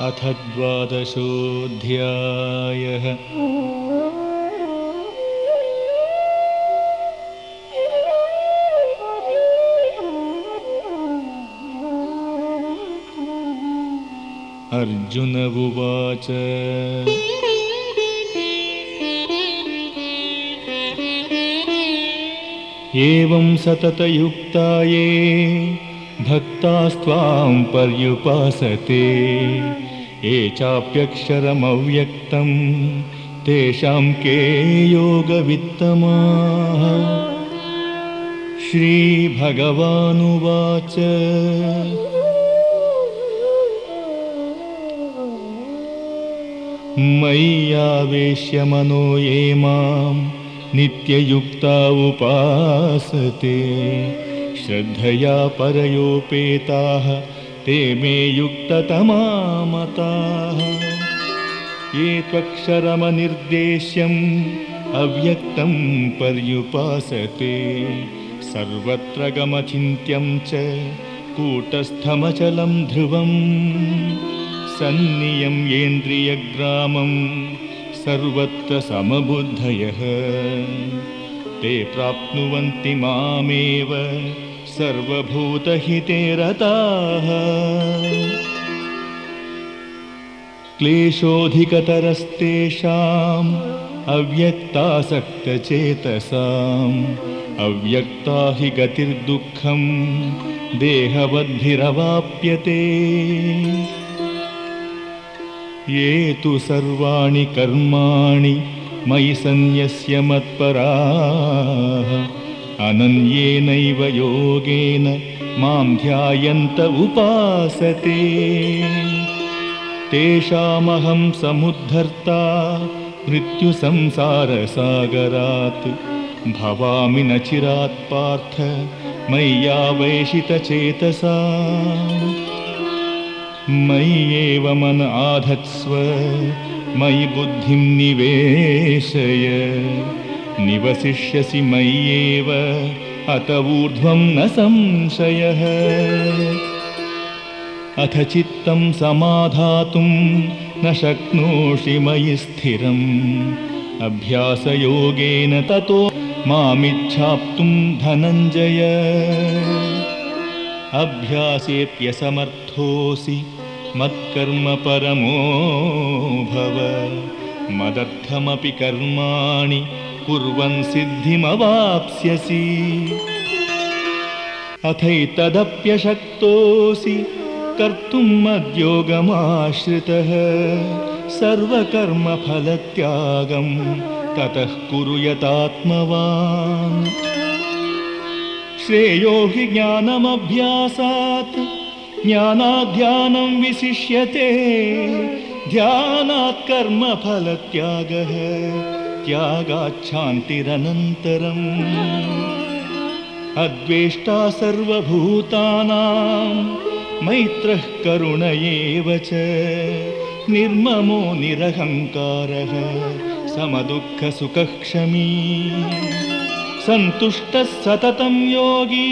अथ द्वादशोऽध्यायः। अर्जुन उवाच। एवं सततयुक्ता ये भक्तास्त्वां पर्युपासते। ये चाप्यक्षरमव्यक्तं तेषां के योगवित्तमाः। श्रीभगवानुवाच। मय्यावेश्य मनो ये मां नित्ययुक्ता उपासते श्रद्धया परयोपेताः ते मे युक्ततमामताः। ये त्वक्षरमनिर्देश्यम् अव्यक्तं पर्युपासते सर्वत्र गमचिन्त्यं च कूटस्थमचलं ध्रुवम्। सन्नियम्येन्द्रियग्रामं सर्वत्र समबुद्धयः। ते प्राप्नुवन्ति मामेव सर्वभूतहिते रताः। क्लेशोऽधिकतरस्तेषाम् अव्यक्तासक्तचेतसाम् अव्यक्ता हि गतिर्दुःखं देहवद्भिरवाप्यते। ये तु सर्वाणि कर्माणि मयि सन्न्यस्य मत्पराः अनन्येनैव योगेन मां ध्यायन्त उपासते। तेषामहं समुद्धर्ता मृत्युसंसारसागरात् भवामि न चिरात् पार्थ मय्यावेशितचेतसा। मय्येव मन आधत्स्व मयि बुद्धिं निवेशय निवसिष्यसि मय्येव। अत ऊर्ध्वं न संशयः। अथ चित्तं समाधातुं न शक्नोषि मयि स्थिरम्। अभ्यासयोगेन ततो मामिच्छाप्तुं धनञ्जय। अभ्यासेऽप्यसमर्थोऽसि मत्कर्म परमो भव। मदर्थमपि कर्माणि कुर्वन् सिद्धिमवाप्स्यसि। अथैतदप्यशक्तोऽसि कर्तुं मद्योगमाश्रितः। सर्वकर्मफलत्यागं ततः कुरु यतात्मवान्। श्रेयो हि ज्ञानमभ्यासात् ज्ञानाध्यानं विशिष्यते। ध्यानात् कर्मफलत्यागः त्यागाच्छान्तिरनन्तरम् अद्वेष्टा सर्वभूतानां मैत्रः करुण एव च निर्ममो निरहङ्कारः समदुःखसुखः क्षमी सन्तुष्टः सततं योगी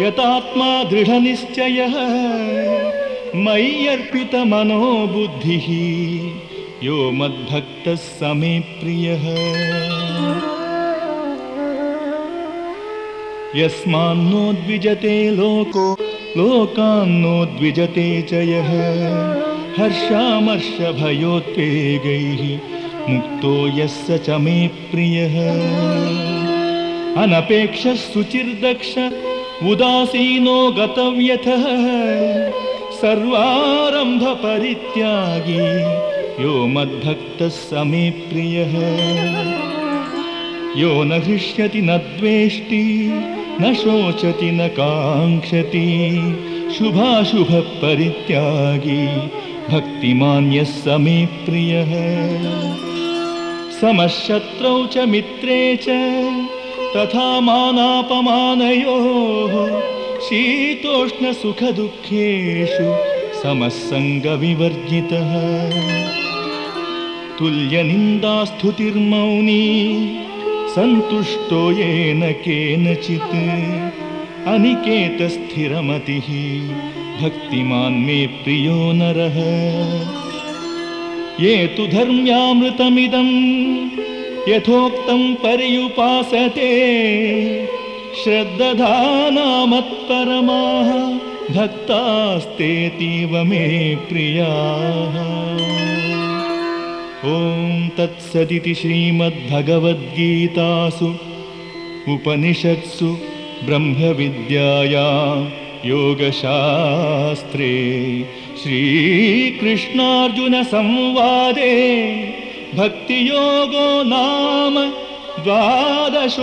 यतात्मा दृढनिश्चयः मय्यर्पितमनो बुद्धिः यो मद्भक्तः स मे प्रियः यस्मान्नोद्विजते लोको लोकान्नोद्विजते च यः। हर्षामर्षभयोत्वेगैः मुक्तो यः स च मे प्रियः। अनपेक्षः सुचिर्दक्ष उदासीनो गतव्यथः। सर्वारम्भपरित्यागी यो मद्भक्तः स मे प्रियः। यो न हृष्यति न द्वेष्टि न शोचति न काङ्क्षति। शुभाशुभपरित्यागी भक्तिमान्यः स मे प्रियः। समशत्रौ च मित्रे च तथा मानापमानयोः शीतोष्णसुखदुःखेषु समस्सङ्गविवर्जितः तुल्यनिन्दास्तुतिर्मौनी सन्तुष्टो येन केनचित्। अनिकेतस्थिरमतिः भक्तिमान् मे प्रियो नरः। ये तु धर्म्यामृतमिदं यथोक्तं पर्युपासते। श्रद्दधानामत्परमाः भक्तास्तेतीव मे प्रियाः ॐ तत्सदिति श्रीमद्भगवद्गीतासु उपनिषत्सु ब्रह्मविद्यायां योगशास्त्रे श्रीकृष्णार्जुनसंवादे भक्तियोगो नाम द्वादशोऽध्यायः